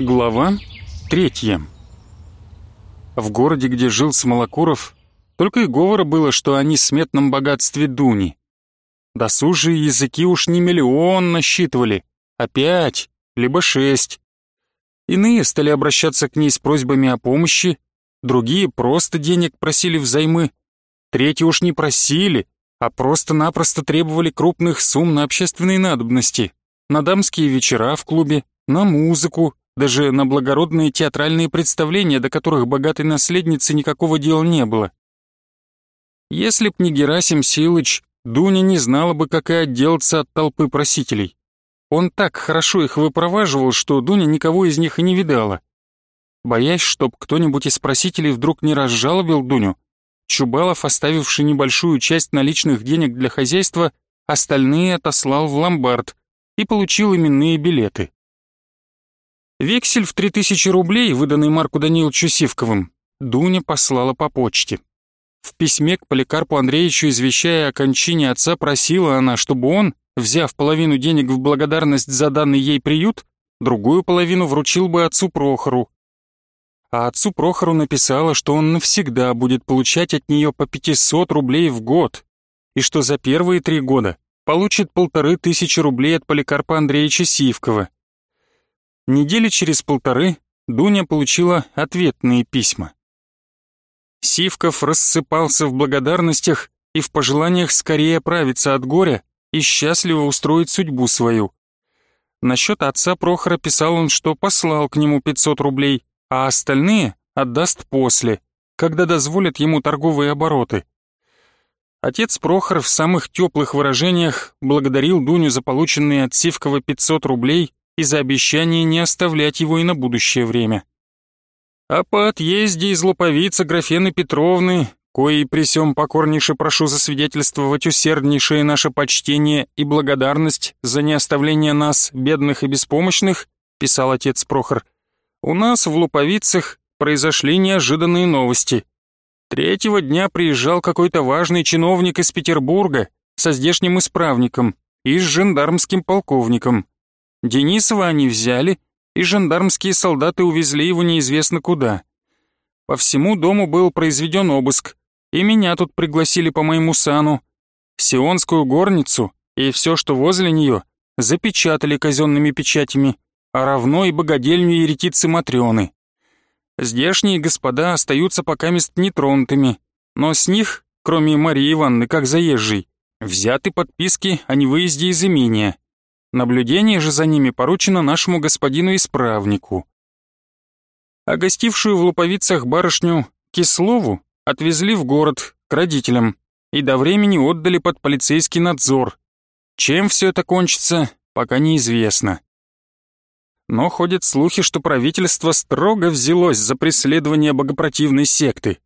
Глава третья. В городе, где жил Смолокуров, только и говора было, что о несметном богатстве Дуни. Досужие языки уж не миллион насчитывали, а пять, либо шесть. Иные стали обращаться к ней с просьбами о помощи, другие просто денег просили взаймы, третьи уж не просили, а просто-напросто требовали крупных сумм на общественные надобности, на дамские вечера в клубе, на музыку, даже на благородные театральные представления, до которых богатой наследницы никакого дела не было. Если б не Герасим Силыч, Дуня не знала бы, как и отделаться от толпы просителей. Он так хорошо их выпроваживал, что Дуня никого из них и не видала. Боясь, чтоб кто-нибудь из просителей вдруг не разжалобил Дуню, Чубалов, оставивший небольшую часть наличных денег для хозяйства, остальные отослал в ломбард и получил именные билеты. Вексель в 3000 рублей, выданный Марку Даниловичу Сивковым, Дуня послала по почте. В письме к Поликарпу Андреевичу, извещая о кончине отца, просила она, чтобы он, взяв половину денег в благодарность за данный ей приют, другую половину вручил бы отцу Прохору. А отцу Прохору написала, что он навсегда будет получать от нее по 500 рублей в год, и что за первые три года получит полторы тысячи рублей от Поликарпа Андреевича Сивкова. Недели через полторы Дуня получила ответные письма. Сивков рассыпался в благодарностях и в пожеланиях скорее оправиться от горя и счастливо устроить судьбу свою. Насчет отца Прохора писал он, что послал к нему 500 рублей, а остальные отдаст после, когда дозволят ему торговые обороты. Отец Прохор в самых теплых выражениях благодарил Дуню за полученные от Сивкова 500 рублей и за обещание не оставлять его и на будущее время. А по отъезде из Луповицы Графены Петровны, коей при сём покорнейше прошу засвидетельствовать усерднейшее наше почтение и благодарность за неоставление нас, бедных и беспомощных, писал отец Прохор, у нас в Луповицах произошли неожиданные новости. Третьего дня приезжал какой-то важный чиновник из Петербурга со здешним исправником и с жандармским полковником. Денисова они взяли, и жандармские солдаты увезли его неизвестно куда. По всему дому был произведен обыск, и меня тут пригласили по моему сану. Сионскую горницу и все, что возле нее, запечатали казенными печатями, а равно и богадельню еретицы Матрёны. Здешние господа остаются пока мест нетронутыми, но с них, кроме Марии Ивановны, как заезжей, взяты подписки о невыезде из имения. Наблюдение же за ними поручено нашему господину-исправнику. А гостившую в Луповицах барышню Кислову отвезли в город к родителям и до времени отдали под полицейский надзор. Чем все это кончится, пока неизвестно. Но ходят слухи, что правительство строго взялось за преследование богопротивной секты.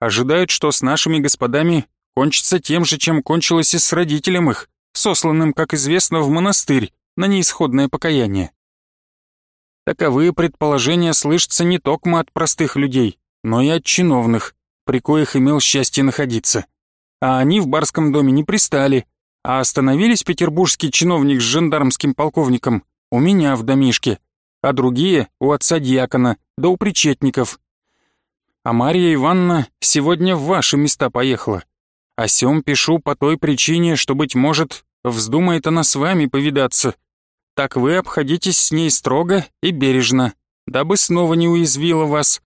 Ожидают, что с нашими господами кончится тем же, чем кончилось и с родителем их, сосланным, как известно, в монастырь на неисходное покаяние. Таковые предположения слышатся не только от простых людей, но и от чиновных, при коих имел счастье находиться. А они в барском доме не пристали, а остановились петербургский чиновник с жандармским полковником у меня в домишке, а другие у отца дьякона, да у причетников. А Марья Ивановна сегодня в ваши места поехала. О сём пишу по той причине, что, быть может, вздумает она с вами повидаться. Так вы обходитесь с ней строго и бережно, дабы снова не уязвила вас.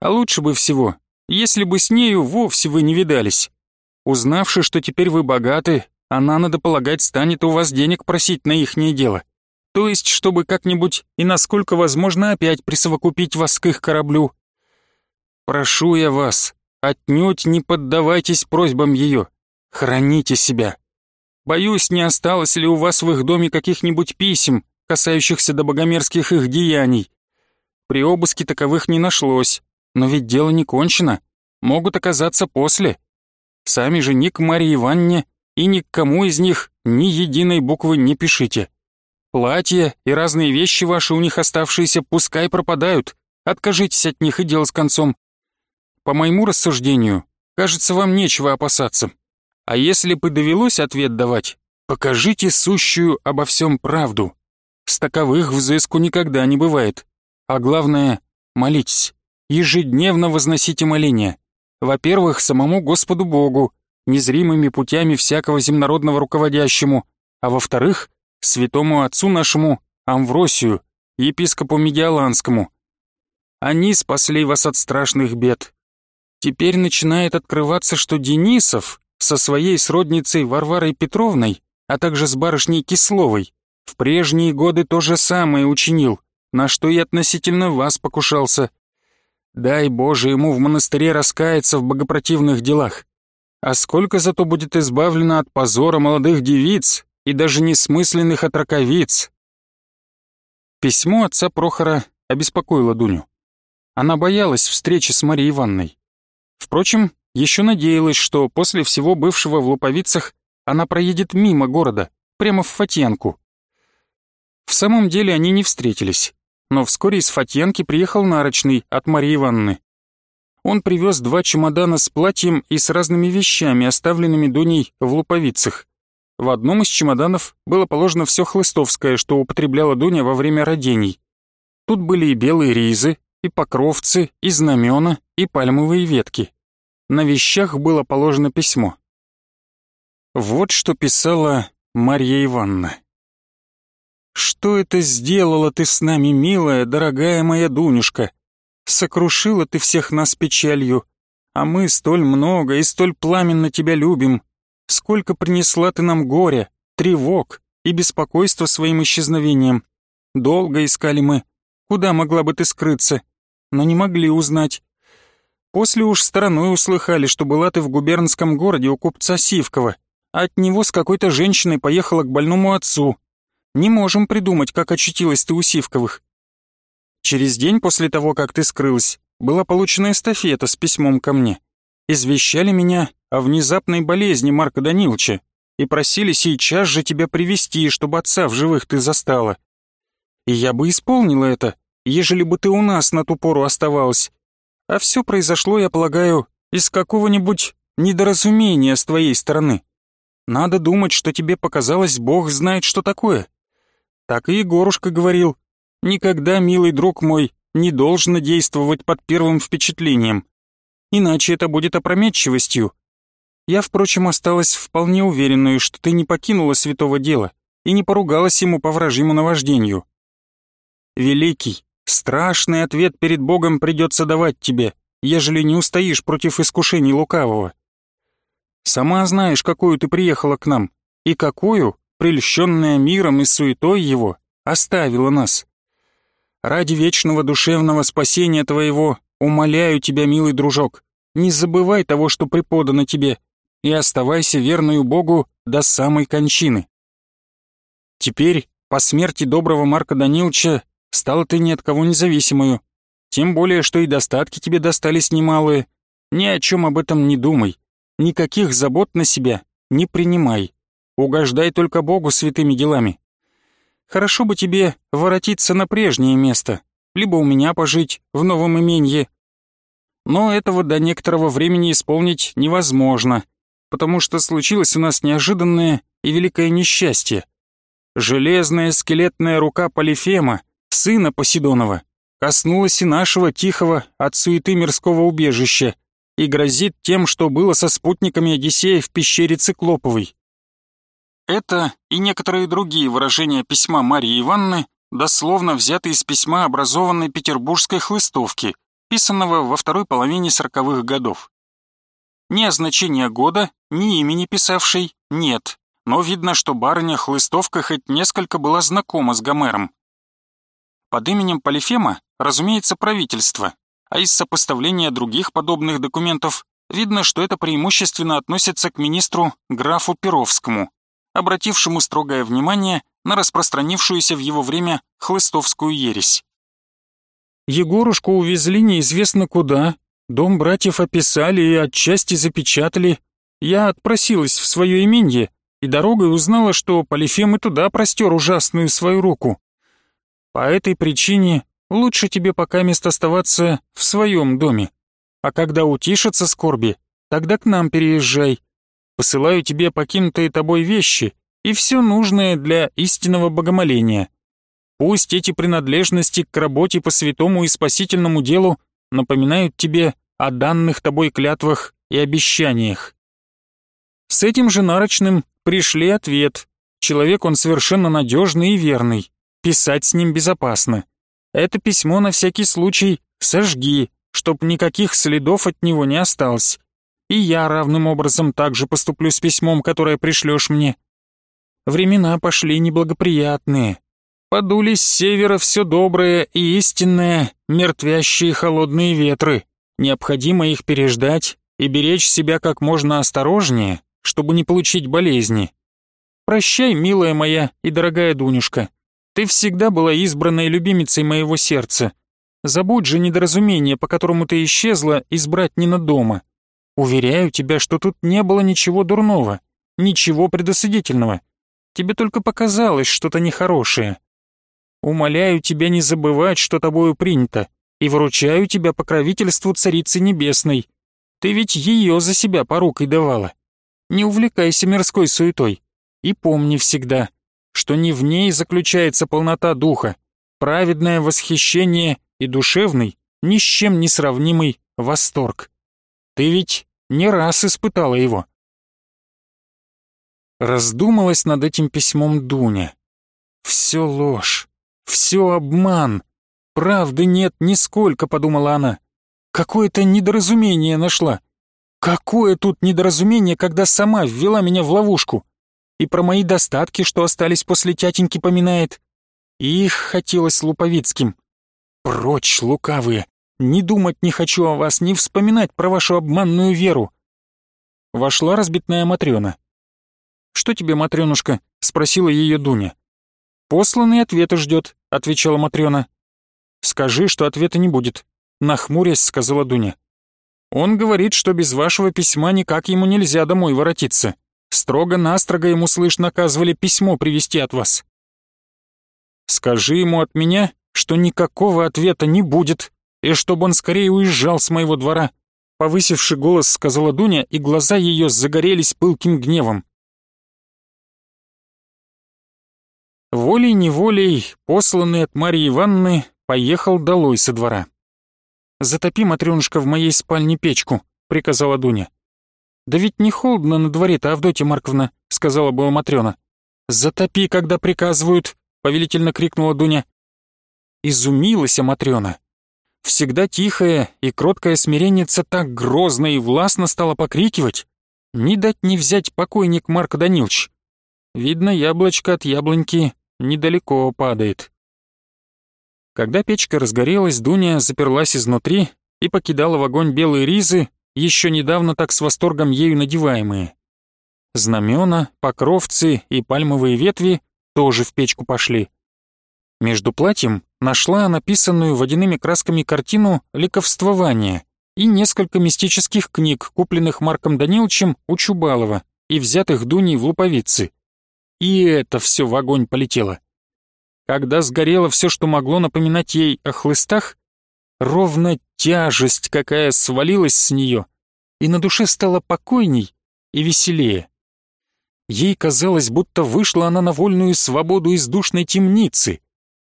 А лучше бы всего, если бы с нею вовсе вы не видались. Узнавши, что теперь вы богаты, она, надо полагать, станет у вас денег просить на ихнее дело. То есть, чтобы как-нибудь и насколько возможно опять присовокупить вас к их кораблю. Прошу я вас, отнюдь не поддавайтесь просьбам ее. Храните себя. Боюсь, не осталось ли у вас в их доме каких-нибудь писем, касающихся до богомерзких их деяний. При обыске таковых не нашлось, но ведь дело не кончено. Могут оказаться после. Сами же ни к Марии Ивановне и ни к кому из них ни единой буквы не пишите. Платья и разные вещи ваши у них оставшиеся пускай пропадают. Откажитесь от них и дело с концом. По моему рассуждению, кажется, вам нечего опасаться. А если бы довелось ответ давать, покажите сущую обо всем правду. С таковых взыску никогда не бывает. А главное, молитесь, ежедневно возносите моления. Во-первых, самому Господу Богу, незримыми путями всякого земнородного руководящему, а во-вторых, святому отцу нашему Амвросию, епископу Медиаланскому. Они спасли вас от страшных бед. Теперь начинает открываться, что Денисов со своей сродницей Варварой Петровной, а также с барышней Кисловой, в прежние годы то же самое учинил, на что и относительно вас покушался. Дай Боже ему в монастыре раскаяться в богопротивных делах. А сколько зато будет избавлено от позора молодых девиц и даже несмысленных отраковиц. Письмо отца Прохора обеспокоило Дуню. Она боялась встречи с Марией Ивановной. Впрочем, еще надеялась, что после всего бывшего в Луповицах она проедет мимо города, прямо в Фатьянку. В самом деле они не встретились, но вскоре из Фатьянки приехал Нарочный от Марии Ивановны. Он привез два чемодана с платьем и с разными вещами, оставленными Дуней в Луповицах. В одном из чемоданов было положено все хлыстовское, что употребляла Дуня во время родений. Тут были и белые ризы, и покровцы, и знамена, и пальмовые ветки. На вещах было положено письмо. Вот что писала Марья Ивановна. «Что это сделала ты с нами, милая, дорогая моя Дунюшка? Сокрушила ты всех нас печалью, а мы столь много и столь пламенно тебя любим. Сколько принесла ты нам горя, тревог и беспокойства своим исчезновением. Долго искали мы, куда могла бы ты скрыться, но не могли узнать. После уж стороной услыхали, что была ты в губернском городе у купца Сивкова, от него с какой-то женщиной поехала к больному отцу. Не можем придумать, как очутилась ты у Сивковых. Через день после того, как ты скрылась, была получена эстафета с письмом ко мне. Извещали меня о внезапной болезни Марка Даниловича и просили сейчас же тебя привести, чтобы отца в живых ты застала. И я бы исполнила это, ежели бы ты у нас на ту пору оставалась. А все произошло, я полагаю, из какого-нибудь недоразумения с твоей стороны. Надо думать, что тебе показалось, Бог знает, что такое. Так и Егорушка говорил. Никогда, милый друг мой, не должно действовать под первым впечатлением. Иначе это будет опрометчивостью. Я, впрочем, осталась вполне уверенной, что ты не покинула святого дела и не поругалась ему по вражьему наваждению. Великий, Страшный ответ перед Богом придется давать тебе, ежели не устоишь против искушений лукавого. Сама знаешь, какую ты приехала к нам, и какую, прельщенная миром и суетой его, оставила нас. Ради вечного душевного спасения твоего умоляю тебя, милый дружок, не забывай того, что преподано тебе, и оставайся верною Богу до самой кончины. Теперь, по смерти доброго Марка Даниловича, Стала ты ни от кого независимую. Тем более, что и достатки тебе достались немалые. Ни о чем об этом не думай. Никаких забот на себя не принимай. Угождай только Богу святыми делами. Хорошо бы тебе воротиться на прежнее место, либо у меня пожить в новом именье. Но этого до некоторого времени исполнить невозможно, потому что случилось у нас неожиданное и великое несчастье. Железная скелетная рука Полифема сына Поседонова, коснулась и нашего тихого от суеты мирского убежища и грозит тем, что было со спутниками Одиссея в пещере Циклоповой. Это и некоторые другие выражения письма Марии Ивановны дословно взяты из письма образованной петербургской хлыстовки, писанного во второй половине сороковых годов. Ни означения года, ни имени писавшей нет, но видно, что барыня Хлыстовка хоть несколько была знакома с Гомером. Под именем Полифема, разумеется, правительство, а из сопоставления других подобных документов видно, что это преимущественно относится к министру графу Перовскому, обратившему строгое внимание на распространившуюся в его время хлыстовскую ересь. Егорушку увезли неизвестно куда, дом братьев описали и отчасти запечатали. Я отпросилась в свое именье и дорогой узнала, что Полифем и туда простер ужасную свою руку. По этой причине лучше тебе пока мест оставаться в своем доме. А когда утишатся скорби, тогда к нам переезжай. Посылаю тебе покинутые тобой вещи и все нужное для истинного богомоления. Пусть эти принадлежности к работе по святому и спасительному делу напоминают тебе о данных тобой клятвах и обещаниях. С этим же нарочным пришли ответ. Человек он совершенно надежный и верный. Писать с ним безопасно. Это письмо на всякий случай сожги, чтоб никаких следов от него не осталось. И я равным образом также поступлю с письмом, которое пришлешь мне. Времена пошли неблагоприятные. Подули с севера все доброе и истинное, мертвящие холодные ветры. Необходимо их переждать и беречь себя как можно осторожнее, чтобы не получить болезни. Прощай, милая моя и дорогая Дунюшка. Ты всегда была избранной любимицей моего сердца. Забудь же недоразумение, по которому ты исчезла из Братнина дома. Уверяю тебя, что тут не было ничего дурного, ничего предосудительного. Тебе только показалось что-то нехорошее. Умоляю тебя не забывать, что тобою принято, и вручаю тебя покровительству Царицы Небесной. Ты ведь ее за себя порукой давала. Не увлекайся мирской суетой. И помни всегда, что не в ней заключается полнота духа, праведное восхищение и душевный, ни с чем не сравнимый восторг. Ты ведь не раз испытала его. Раздумалась над этим письмом Дуня. Все ложь, все обман. Правды нет нисколько, подумала она. Какое-то недоразумение нашла. Какое тут недоразумение, когда сама ввела меня в ловушку? И про мои достатки, что остались после тятеньки, поминает. Их хотелось Луповицким. Прочь, лукавые. Не думать не хочу о вас, не вспоминать про вашу обманную веру. Вошла разбитная Матрёна. «Что тебе, Матрёнушка?» — спросила ее Дуня. «Посланный ответа ждет», — отвечала Матрёна. «Скажи, что ответа не будет», — нахмурясь сказала Дуня. Он говорит, что без вашего письма никак ему нельзя домой воротиться. Строго-настрого ему, слышь, наказывали письмо привезти от вас. Скажи ему от меня, что никакого ответа не будет, и чтобы он скорее уезжал с моего двора», повысивший голос, сказала Дуня, и глаза ее загорелись пылким гневом. Волей-неволей, посланный от Марьи Ивановны, поехал долой со двора. «Затопи, Матрёнушка, в моей спальне печку», — приказала Дуня. «Да ведь не холодно на дворе-то, Авдотья Марковна», — сказала была Матрёна. «Затопи, когда приказывают», — повелительно крикнула Дуня. Изумилась Матрёна. Всегда тихая и кроткая смиренница так грозно и властно стала покрикивать. Не дать не взять покойник Марк Данилович. Видно, яблочко от яблоньки недалеко падает. Когда печка разгорелась, Дуня заперлась изнутри и покидала в огонь белые ризы, еще недавно так с восторгом ею надеваемые. Знамена, покровцы и пальмовые ветви тоже в печку пошли. Между платьем нашла написанную водяными красками картину «Ликовствование» и несколько мистических книг, купленных Марком Даниловичем у Чубалова и взятых Дуней в Луповицы. И это все в огонь полетело. Когда сгорело все, что могло напоминать ей о хлыстах, ровно тяжесть какая свалилась с нее, и на душе стало покойней и веселее. Ей казалось, будто вышла она на вольную свободу из душной темницы.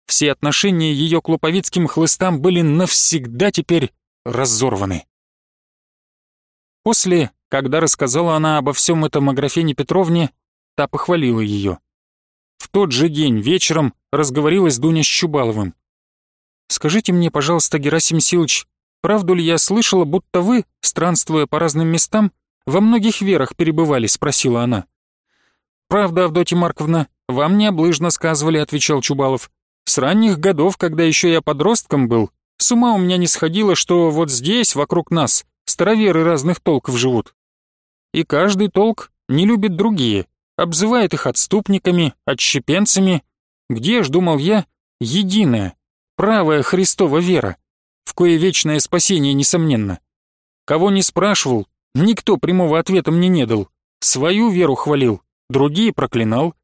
Все отношения ее к луповицким хлыстам были навсегда теперь разорваны. После, когда рассказала она обо всем этом Аграфене Петровне, та похвалила ее. В тот же день вечером разговорилась Дуня с Чубаловым. «Скажите мне, пожалуйста, Герасим Силыч, правду ли я слышала, будто вы, странствуя по разным местам, во многих верах перебывали?» — спросила она. «Правда, Авдотья Марковна, вам необлыжно сказывали», — отвечал Чубалов. «С ранних годов, когда еще я подростком был, с ума у меня не сходило, что вот здесь, вокруг нас, староверы разных толков живут. И каждый толк не любит другие, обзывает их отступниками, отщепенцами. Где ж, думал я, единая, правая Христова вера, в кое вечное спасение, несомненно. Кого не спрашивал, никто прямого ответа мне не дал. Свою веру хвалил, другие проклинал.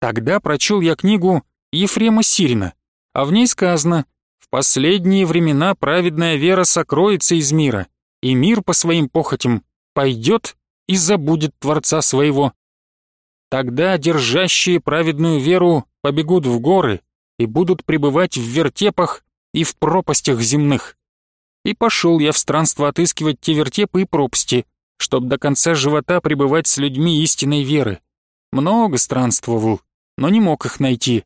Тогда прочел я книгу Ефрема Сирина, а в ней сказано «В последние времена праведная вера сокроется из мира, и мир по своим похотям пойдет и забудет Творца своего». Тогда держащие праведную веру побегут в горы, и будут пребывать в вертепах и в пропастях земных. И пошел я в странство отыскивать те вертепы и пропасти, чтоб до конца живота пребывать с людьми истинной веры. Много странствовал, но не мог их найти.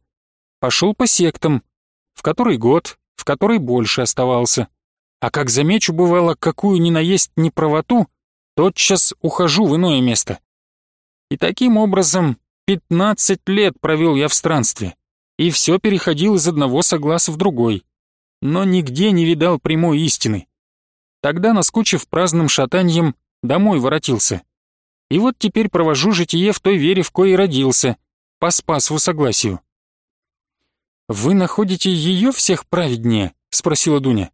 Пошел по сектам, в который год, в который больше оставался. А как замечу, бывало, какую ни наесть неправоту, тотчас ухожу в иное место. И таким образом пятнадцать лет провел я в странстве, и все переходил из одного согласа в другой, но нигде не видал прямой истины. Тогда, наскучив праздным шатаньем, домой воротился. И вот теперь провожу житие в той вере, в коей родился, по спасву согласию. «Вы находите ее всех праведнее?» — спросила Дуня.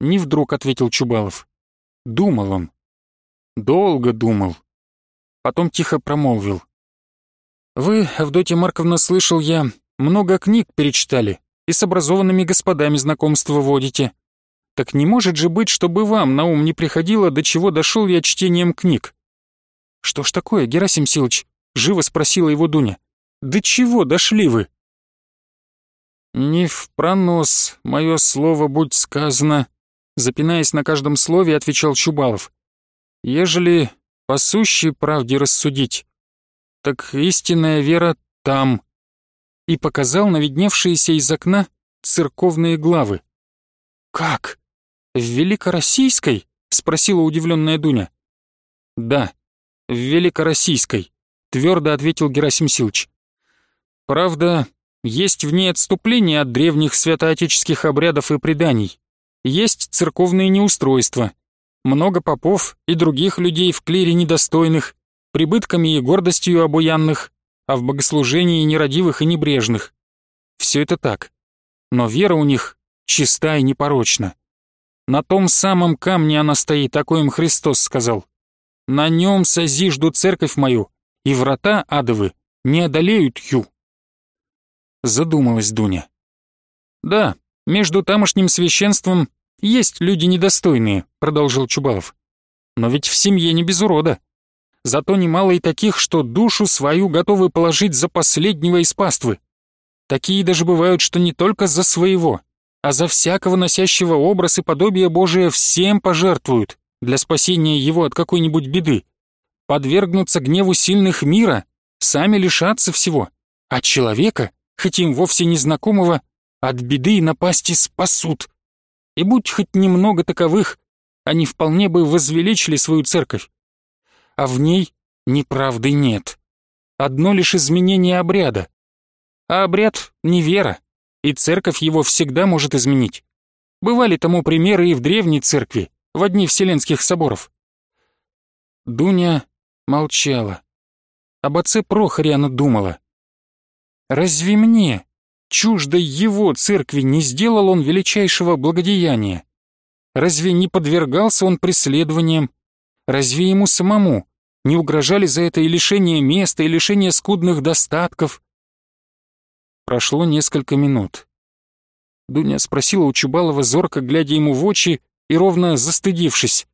Не вдруг ответил Чубалов. Думал он. Долго думал. Потом тихо промолвил. «Вы, Авдотья Марковна, слышал я, много книг перечитали и с образованными господами знакомство водите. Так не может же быть, чтобы вам на ум не приходило, до чего дошел я чтением книг?» «Что ж такое, Герасим Силыч?» — живо спросила его Дуня. «До чего дошли вы?» «Не в пронос, мое слово будь сказано», запинаясь на каждом слове, отвечал Чубалов. «Ежели по сущей правде рассудить, так истинная вера там». И показал на видневшиеся из окна церковные главы. «Как? В Великороссийской?» — спросила удивленная Дуня. «Да, в Великороссийской», — твердо ответил Герасим Силыч. «Правда, есть в ней отступление от древних святоотеческих обрядов и преданий. Есть церковные неустройства. Много попов и других людей в клире недостойных, прибытками и гордостью обуянных, а в богослужении нерадивых и небрежных. Все это так. Но вера у них чиста и непорочна. На том самом камне она стоит, такой им Христос сказал. На нем созижду церковь мою, и врата адовы не одолеют ю. Задумалась Дуня. Да, между тамошним священством есть люди недостойные, продолжил Чубалов. Но ведь в семье не без урода. Зато немало и таких, что душу свою готовы положить за последнего из паствы. Такие даже бывают, что не только за своего, а за всякого носящего образ и подобие Божие всем пожертвуют для спасения его от какой-нибудь беды. Подвергнуться гневу сильных мира, сами лишаться всего, а человека, хоть им вовсе незнакомого, от беды и напасти спасут. И будь хоть немного таковых, они вполне бы возвеличили свою церковь. А в ней неправды нет. Одно лишь изменение обряда. А обряд — не вера, и церковь его всегда может изменить. Бывали тому примеры и в древней церкви, в одни вселенских соборов. Дуня молчала. Об отце Прохоре она думала. «Разве мне, чуждой его церкви не сделал он величайшего благодеяния? Разве не подвергался он преследованиям? Разве ему самому не угрожали за это и лишение места, и лишение скудных достатков? Прошло несколько минут. Дуня спросила у Чубалова, зорко глядя ему в очи и ровно застыдившись.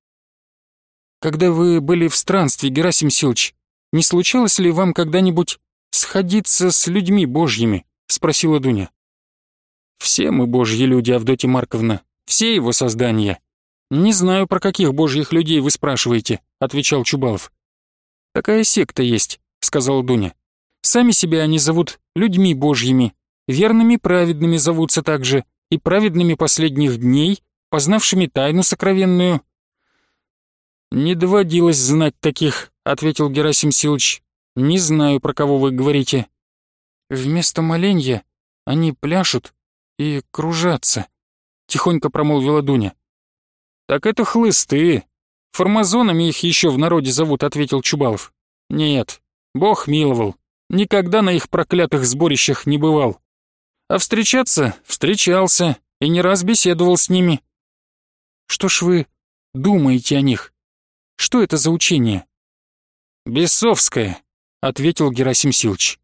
«Когда вы были в странстве, Герасим Силыч, не случалось ли вам когда-нибудь сходиться с людьми божьими?» — спросила Дуня. «Все мы божьи люди, Авдотья Марковна, все его создания. Не знаю, про каких божьих людей вы спрашиваете», — отвечал Чубалов. «Такая секта есть», — сказала Дуня. «Сами себя они зовут людьми божьими, верными праведными зовутся также, и праведными последних дней, познавшими тайну сокровенную». «Не доводилось знать таких», — ответил Герасим Силыч. «Не знаю, про кого вы говорите». Вместо моленья они пляшут и кружатся, тихонько промолвила Дуня. Так это хлысты. Формазонами их еще в народе зовут, ответил Чубалов. Нет, Бог миловал. Никогда на их проклятых сборищах не бывал. А встречаться встречался и не раз беседовал с ними. Что ж вы думаете о них? Что это за учение? Бесовское, ответил Герасим Силч.